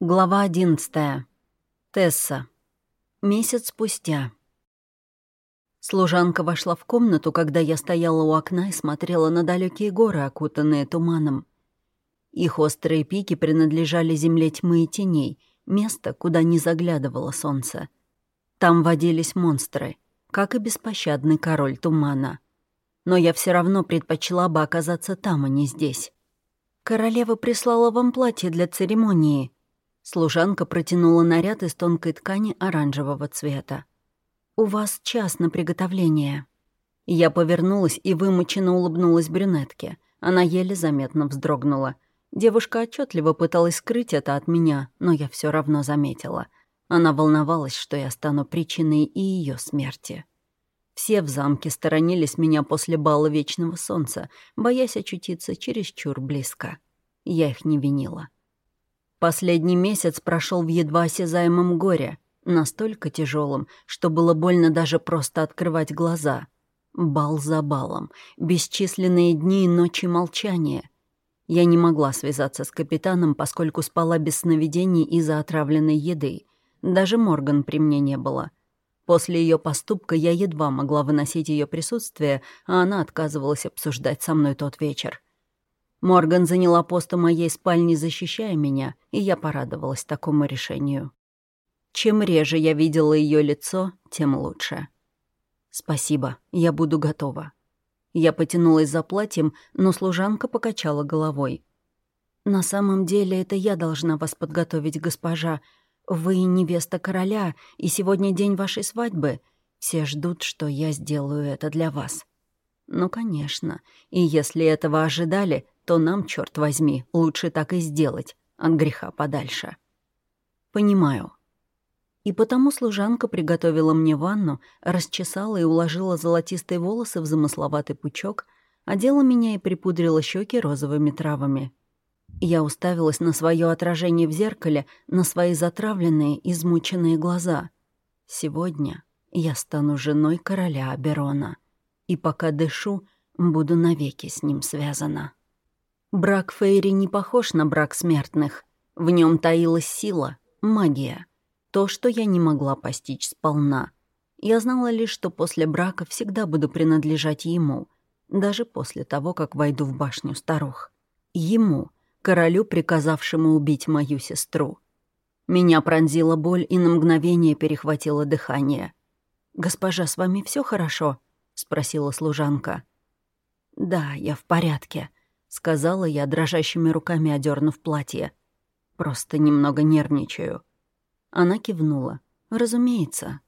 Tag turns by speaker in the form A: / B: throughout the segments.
A: Глава одиннадцатая. Тесса. Месяц спустя. Служанка вошла в комнату, когда я стояла у окна и смотрела на далекие горы, окутанные туманом. Их острые пики принадлежали земле тьмы и теней, место, куда не заглядывало солнце. Там водились монстры, как и беспощадный король тумана. Но я все равно предпочла бы оказаться там, а не здесь. «Королева прислала вам платье для церемонии», Служанка протянула наряд из тонкой ткани оранжевого цвета. «У вас час на приготовление». Я повернулась и вымученно улыбнулась брюнетке. Она еле заметно вздрогнула. Девушка отчетливо пыталась скрыть это от меня, но я все равно заметила. Она волновалась, что я стану причиной и ее смерти. Все в замке сторонились меня после бала Вечного Солнца, боясь очутиться чересчур близко. Я их не винила. Последний месяц прошел в едва осязаемом горе, настолько тяжелом, что было больно даже просто открывать глаза. Бал за балом, бесчисленные дни и ночи молчания. Я не могла связаться с капитаном, поскольку спала без сновидений из-за отравленной еды. Даже Морган при мне не было. После ее поступка я едва могла выносить ее присутствие, а она отказывалась обсуждать со мной тот вечер. Морган заняла пост у моей спальни, защищая меня, и я порадовалась такому решению. Чем реже я видела ее лицо, тем лучше. «Спасибо, я буду готова». Я потянулась за платьем, но служанка покачала головой. «На самом деле это я должна вас подготовить, госпожа. Вы невеста короля, и сегодня день вашей свадьбы. Все ждут, что я сделаю это для вас». «Ну, конечно. И если этого ожидали, то нам, черт возьми, лучше так и сделать, от греха подальше. Понимаю. И потому служанка приготовила мне ванну, расчесала и уложила золотистые волосы в замысловатый пучок, одела меня и припудрила щеки розовыми травами. Я уставилась на свое отражение в зеркале, на свои затравленные, измученные глаза. Сегодня я стану женой короля Аберона. И пока дышу, буду навеки с ним связана. Брак Фейри не похож на брак смертных. В нем таилась сила, магия. То, что я не могла постичь сполна. Я знала лишь, что после брака всегда буду принадлежать ему, даже после того, как войду в башню старух. Ему, королю, приказавшему убить мою сестру. Меня пронзила боль и на мгновение перехватило дыхание. «Госпожа, с вами все хорошо?» — спросила служанка. «Да, я в порядке», — сказала я, дрожащими руками одернув платье. «Просто немного нервничаю». Она кивнула. «Разумеется».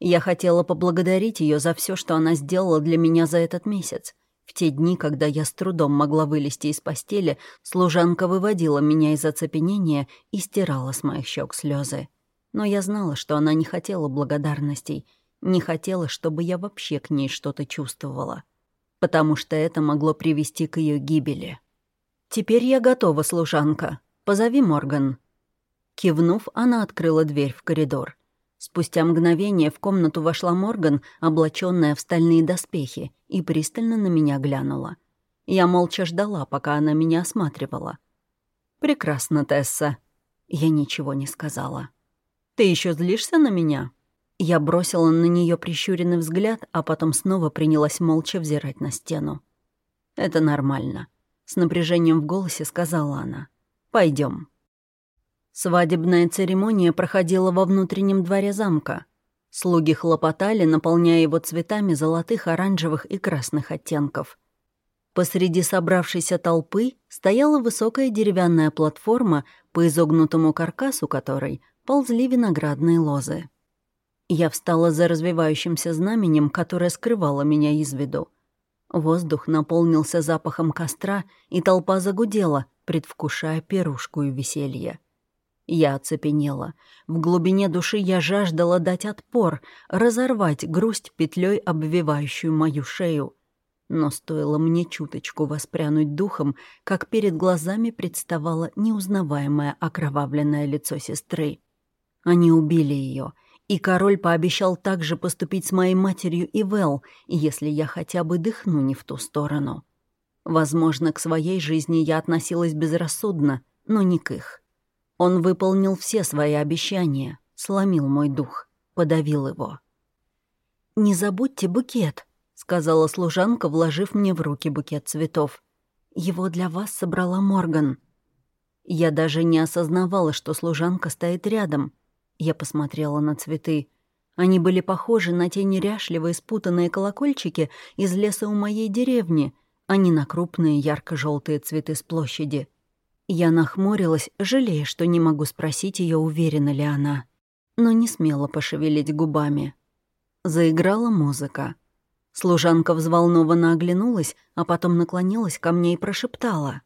A: Я хотела поблагодарить ее за все, что она сделала для меня за этот месяц. В те дни, когда я с трудом могла вылезти из постели, служанка выводила меня из оцепенения и стирала с моих щек слезы. Но я знала, что она не хотела благодарностей, не хотела, чтобы я вообще к ней что-то чувствовала потому что это могло привести к ее гибели. «Теперь я готова, служанка. Позови Морган». Кивнув, она открыла дверь в коридор. Спустя мгновение в комнату вошла Морган, облаченная в стальные доспехи, и пристально на меня глянула. Я молча ждала, пока она меня осматривала. «Прекрасно, Тесса». Я ничего не сказала. «Ты еще злишься на меня?» Я бросила на нее прищуренный взгляд, а потом снова принялась молча взирать на стену. «Это нормально», — с напряжением в голосе сказала она. Пойдем. Свадебная церемония проходила во внутреннем дворе замка. Слуги хлопотали, наполняя его цветами золотых, оранжевых и красных оттенков. Посреди собравшейся толпы стояла высокая деревянная платформа, по изогнутому каркасу которой ползли виноградные лозы. Я встала за развивающимся знаменем, которое скрывало меня из виду. Воздух наполнился запахом костра, и толпа загудела, предвкушая пирушку и веселье. Я оцепенела. В глубине души я жаждала дать отпор, разорвать грусть петлей, обвивающую мою шею. Но стоило мне чуточку воспрянуть духом, как перед глазами представало неузнаваемое окровавленное лицо сестры. Они убили ее — и король пообещал также поступить с моей матерью и Вэл, если я хотя бы дыхну не в ту сторону. Возможно, к своей жизни я относилась безрассудно, но не к их. Он выполнил все свои обещания, сломил мой дух, подавил его. «Не забудьте букет», — сказала служанка, вложив мне в руки букет цветов. «Его для вас собрала Морган». Я даже не осознавала, что служанка стоит рядом. Я посмотрела на цветы. Они были похожи на те неряшливые спутанные колокольчики из леса у моей деревни, а не на крупные ярко желтые цветы с площади. Я нахмурилась, жалея, что не могу спросить ее, уверена ли она, но не смела пошевелить губами. Заиграла музыка. Служанка взволнованно оглянулась, а потом наклонилась ко мне и прошептала.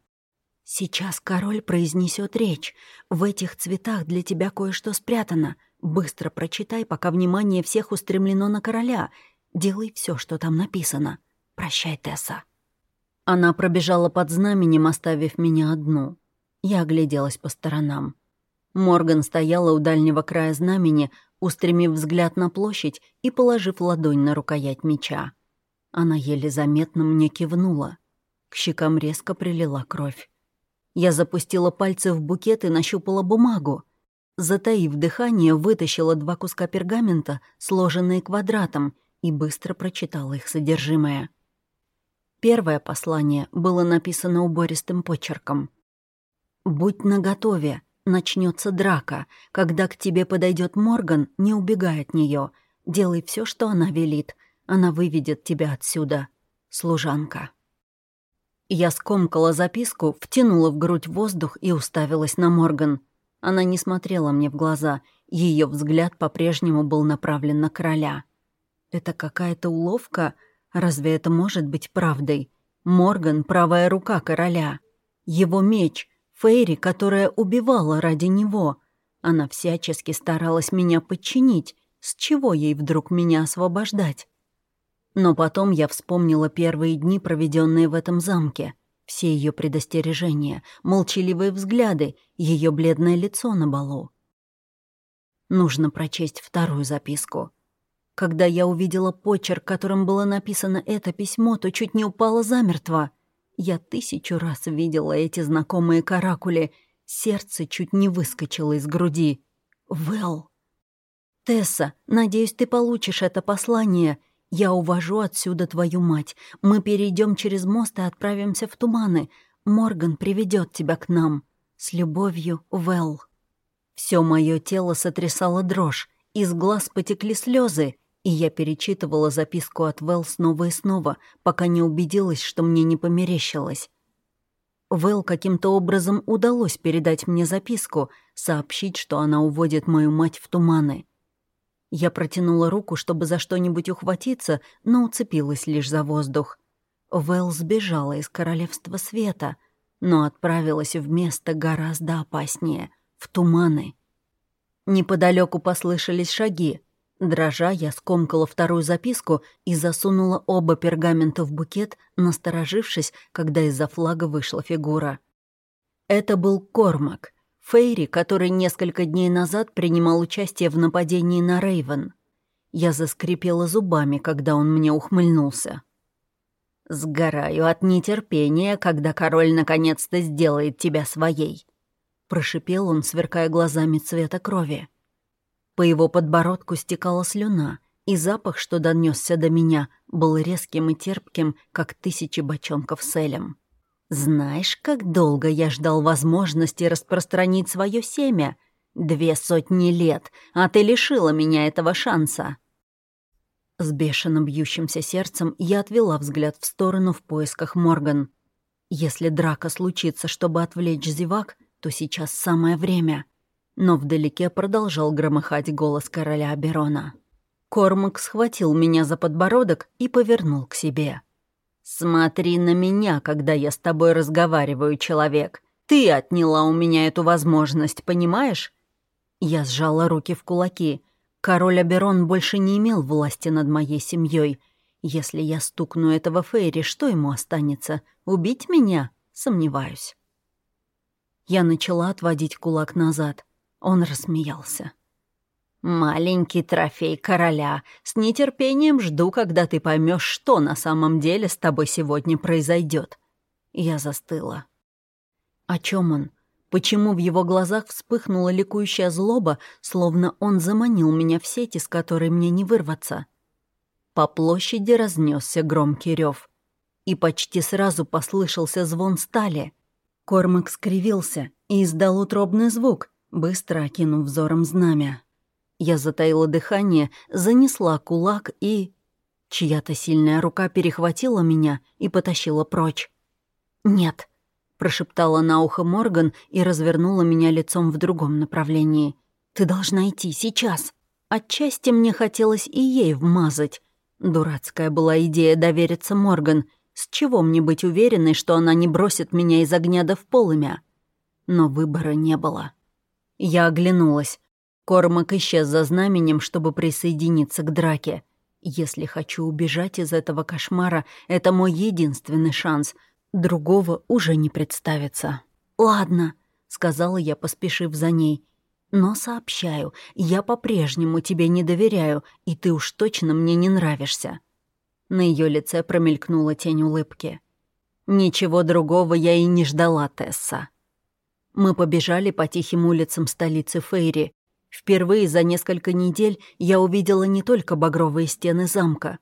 A: «Сейчас король произнесет речь. В этих цветах для тебя кое-что спрятано. Быстро прочитай, пока внимание всех устремлено на короля. Делай все, что там написано. Прощай, Тесса». Она пробежала под знаменем, оставив меня одну. Я огляделась по сторонам. Морган стояла у дальнего края знамени, устремив взгляд на площадь и положив ладонь на рукоять меча. Она еле заметно мне кивнула. К щекам резко прилила кровь. Я запустила пальцы в букет и нащупала бумагу. Затаив дыхание, вытащила два куска пергамента, сложенные квадратом, и быстро прочитала их содержимое. Первое послание было написано убористым почерком. «Будь наготове начнется драка. Когда к тебе подойдет Морган, не убегай от нее. Делай все, что она велит. Она выведет тебя отсюда. Служанка. Я скомкала записку, втянула в грудь воздух и уставилась на Морган. Она не смотрела мне в глаза. Ее взгляд по-прежнему был направлен на короля. Это какая-то уловка? Разве это может быть правдой? Морган — правая рука короля. Его меч — Фейри, которая убивала ради него. Она всячески старалась меня подчинить. С чего ей вдруг меня освобождать? Но потом я вспомнила первые дни, проведенные в этом замке. Все ее предостережения, молчаливые взгляды, ее бледное лицо на балу. Нужно прочесть вторую записку. Когда я увидела почерк, которым было написано это письмо, то чуть не упала замертво — я тысячу раз видела эти знакомые каракули. Сердце чуть не выскочило из груди. Вэл. «Тесса, надеюсь, ты получишь это послание. Я увожу отсюда твою мать. Мы перейдем через мост и отправимся в туманы. Морган приведет тебя к нам. С любовью, Вэл». Все мое тело сотрясало дрожь, из глаз потекли слезы, и я перечитывала записку от Вэл снова и снова, пока не убедилась, что мне не померещилось. Вэл каким-то образом удалось передать мне записку, сообщить, что она уводит мою мать в туманы. Я протянула руку, чтобы за что-нибудь ухватиться, но уцепилась лишь за воздух. Вэл сбежала из Королевства Света, но отправилась в место гораздо опаснее — в туманы. Неподалеку послышались шаги — Дрожа, я скомкала вторую записку и засунула оба пергамента в букет, насторожившись, когда из-за флага вышла фигура. Это был Кормак, Фейри, который несколько дней назад принимал участие в нападении на Рейвен. Я заскрипела зубами, когда он мне ухмыльнулся. «Сгораю от нетерпения, когда король наконец-то сделает тебя своей», — прошипел он, сверкая глазами цвета крови. По его подбородку стекала слюна, и запах, что донесся до меня, был резким и терпким, как тысячи бочонков с элем. «Знаешь, как долго я ждал возможности распространить свое семя? Две сотни лет, а ты лишила меня этого шанса!» С бешено бьющимся сердцем я отвела взгляд в сторону в поисках Морган. Если драка случится, чтобы отвлечь зевак, то сейчас самое время. Но вдалеке продолжал громыхать голос короля Аберона. Кормак схватил меня за подбородок и повернул к себе. «Смотри на меня, когда я с тобой разговариваю, человек. Ты отняла у меня эту возможность, понимаешь?» Я сжала руки в кулаки. Король Аберон больше не имел власти над моей семьей. Если я стукну этого Фейри, что ему останется? Убить меня? Сомневаюсь. Я начала отводить кулак назад. Он рассмеялся. «Маленький трофей короля. С нетерпением жду, когда ты поймешь, что на самом деле с тобой сегодня произойдет. Я застыла. «О чем он? Почему в его глазах вспыхнула ликующая злоба, словно он заманил меня в сеть, из которой мне не вырваться? По площади разнесся громкий рев, и почти сразу послышался звон стали. Кормак скривился и издал утробный звук, быстро окинув взором знамя. Я затаила дыхание, занесла кулак и... Чья-то сильная рука перехватила меня и потащила прочь. «Нет», — прошептала на ухо Морган и развернула меня лицом в другом направлении. «Ты должна идти сейчас». Отчасти мне хотелось и ей вмазать, Дурацкая была идея довериться Морган. С чего мне быть уверенной, что она не бросит меня из огня до в полымя? Но выбора не было. Я оглянулась. Кормак исчез за знаменем, чтобы присоединиться к драке. Если хочу убежать из этого кошмара, это мой единственный шанс. Другого уже не представится. «Ладно», — сказала я, поспешив за ней. Но сообщаю, я по-прежнему тебе не доверяю, и ты уж точно мне не нравишься». На ее лице промелькнула тень улыбки. «Ничего другого я и не ждала, Тесса». Мы побежали по тихим улицам столицы Фейри. Впервые за несколько недель я увидела не только багровые стены замка.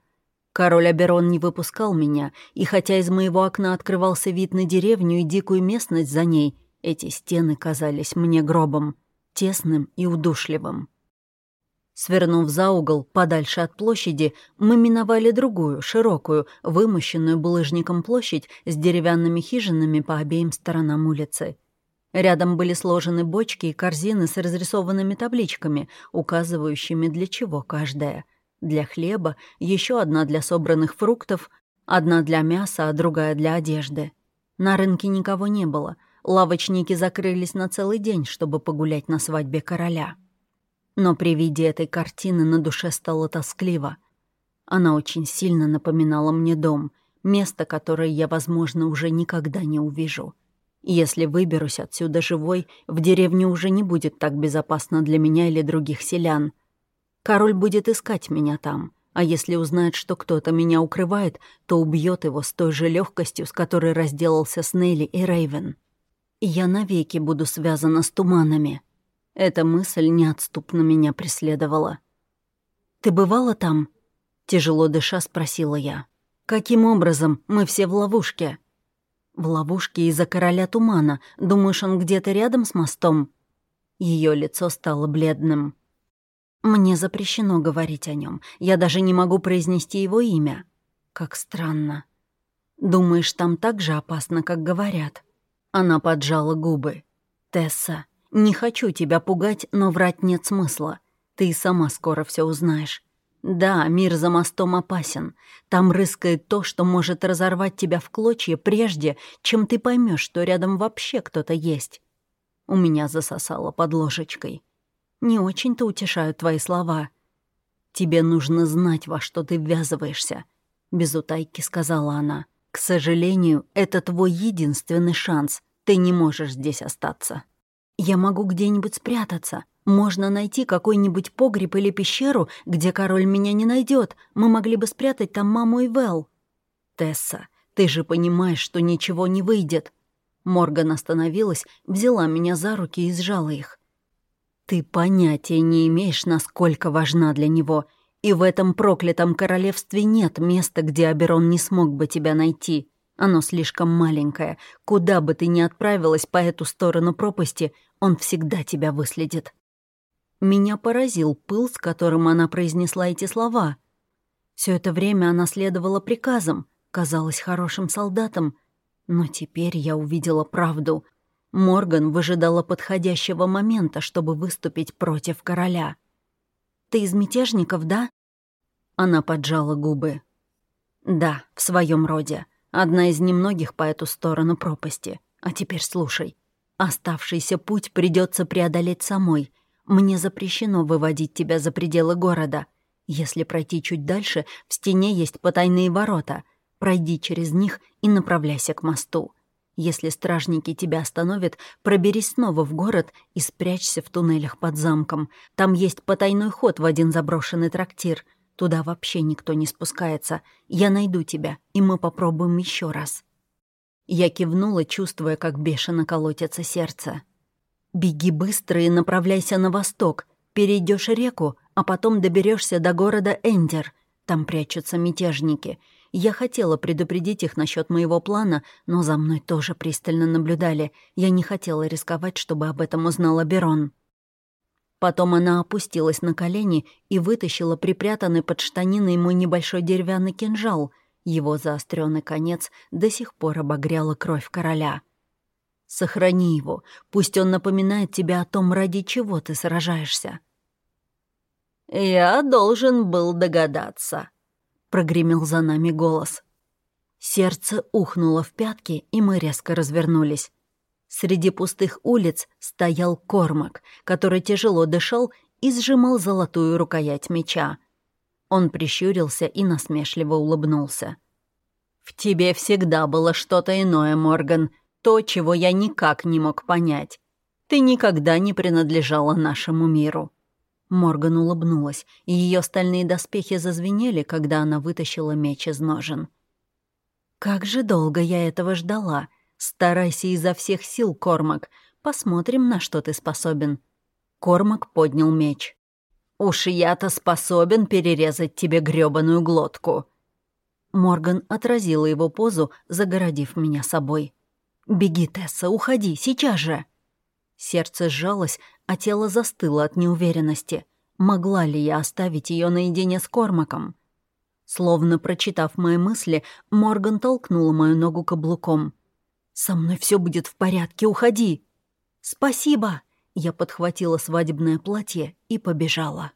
A: Король Аберон не выпускал меня, и хотя из моего окна открывался вид на деревню и дикую местность за ней, эти стены казались мне гробом тесным и удушливым. Свернув за угол, подальше от площади, мы миновали другую, широкую, вымощенную булыжником площадь с деревянными хижинами по обеим сторонам улицы. Рядом были сложены бочки и корзины с разрисованными табличками, указывающими для чего каждая. Для хлеба, еще одна для собранных фруктов, одна для мяса, а другая для одежды. На рынке никого не было — Лавочники закрылись на целый день, чтобы погулять на свадьбе короля. Но при виде этой картины на душе стало тоскливо. Она очень сильно напоминала мне дом, место, которое я, возможно, уже никогда не увижу. Если выберусь отсюда живой, в деревне уже не будет так безопасно для меня или других селян. Король будет искать меня там, а если узнает, что кто-то меня укрывает, то убьет его с той же легкостью, с которой разделался с Нелли и Рейвен я навеки буду связана с туманами. Эта мысль неотступно меня преследовала. «Ты бывала там?» — тяжело дыша спросила я. «Каким образом? Мы все в ловушке». «В ловушке из-за короля тумана. Думаешь, он где-то рядом с мостом?» Ее лицо стало бледным. «Мне запрещено говорить о нем. Я даже не могу произнести его имя. Как странно. Думаешь, там так же опасно, как говорят?» Она поджала губы. «Тесса, не хочу тебя пугать, но врать нет смысла. Ты и сама скоро все узнаешь. Да, мир за мостом опасен. Там рыскает то, что может разорвать тебя в клочья прежде, чем ты поймешь, что рядом вообще кто-то есть». У меня засосало под ложечкой. «Не очень-то утешают твои слова. Тебе нужно знать, во что ты ввязываешься», — без утайки сказала она. К сожалению, это твой единственный шанс. Ты не можешь здесь остаться. Я могу где-нибудь спрятаться. Можно найти какой-нибудь погреб или пещеру, где король меня не найдет. Мы могли бы спрятать там маму и Вэл. Тесса, ты же понимаешь, что ничего не выйдет. Морган остановилась, взяла меня за руки и сжала их. Ты понятия не имеешь, насколько важна для него — и в этом проклятом королевстве нет места, где Аберон не смог бы тебя найти. Оно слишком маленькое. Куда бы ты ни отправилась по эту сторону пропасти, он всегда тебя выследит». Меня поразил пыл, с которым она произнесла эти слова. Все это время она следовала приказам, казалась хорошим солдатом. Но теперь я увидела правду. Морган выжидала подходящего момента, чтобы выступить против короля. Ты из мятежников, да?» Она поджала губы. «Да, в своем роде. Одна из немногих по эту сторону пропасти. А теперь слушай. Оставшийся путь придется преодолеть самой. Мне запрещено выводить тебя за пределы города. Если пройти чуть дальше, в стене есть потайные ворота. Пройди через них и направляйся к мосту. Если стражники тебя остановят, проберись снова в город и спрячься в туннелях под замком. Там есть потайной ход в один заброшенный трактир. Туда вообще никто не спускается. Я найду тебя, и мы попробуем еще раз». Я кивнула, чувствуя, как бешено колотится сердце. «Беги быстро и направляйся на восток. Перейдешь реку, а потом доберешься до города Эндер. Там прячутся мятежники. Я хотела предупредить их насчет моего плана, но за мной тоже пристально наблюдали. Я не хотела рисковать, чтобы об этом узнала Берон. Потом она опустилась на колени и вытащила припрятанный под штаниной мой небольшой деревянный кинжал. Его заостренный конец до сих пор обогряла кровь короля. «Сохрани его, пусть он напоминает тебе о том, ради чего ты сражаешься».
B: «Я должен был догадаться», прогремел за нами голос.
A: Сердце ухнуло в пятки, и мы резко развернулись. Среди пустых улиц стоял Кормак, который тяжело дышал и сжимал золотую рукоять меча. Он прищурился и насмешливо улыбнулся.
B: «В тебе всегда было что-то иное, Морган, то, чего я никак не мог понять. Ты никогда не принадлежала нашему миру».
A: Морган улыбнулась, и ее стальные доспехи зазвенели, когда она вытащила меч из ножен. «Как же долго я этого ждала. Старайся изо всех сил, Кормак. Посмотрим, на что ты способен». Кормак поднял меч.
B: «Уж я-то способен перерезать тебе грёбаную глотку».
A: Морган отразила его позу, загородив меня собой. «Беги, Тесса, уходи, сейчас же!» Сердце сжалось, а тело застыло от неуверенности. Могла ли я оставить ее наедине с Кормаком? Словно прочитав мои мысли, Морган толкнула мою ногу каблуком. «Со мной все будет в порядке, уходи!» «Спасибо!» Я подхватила свадебное платье и побежала.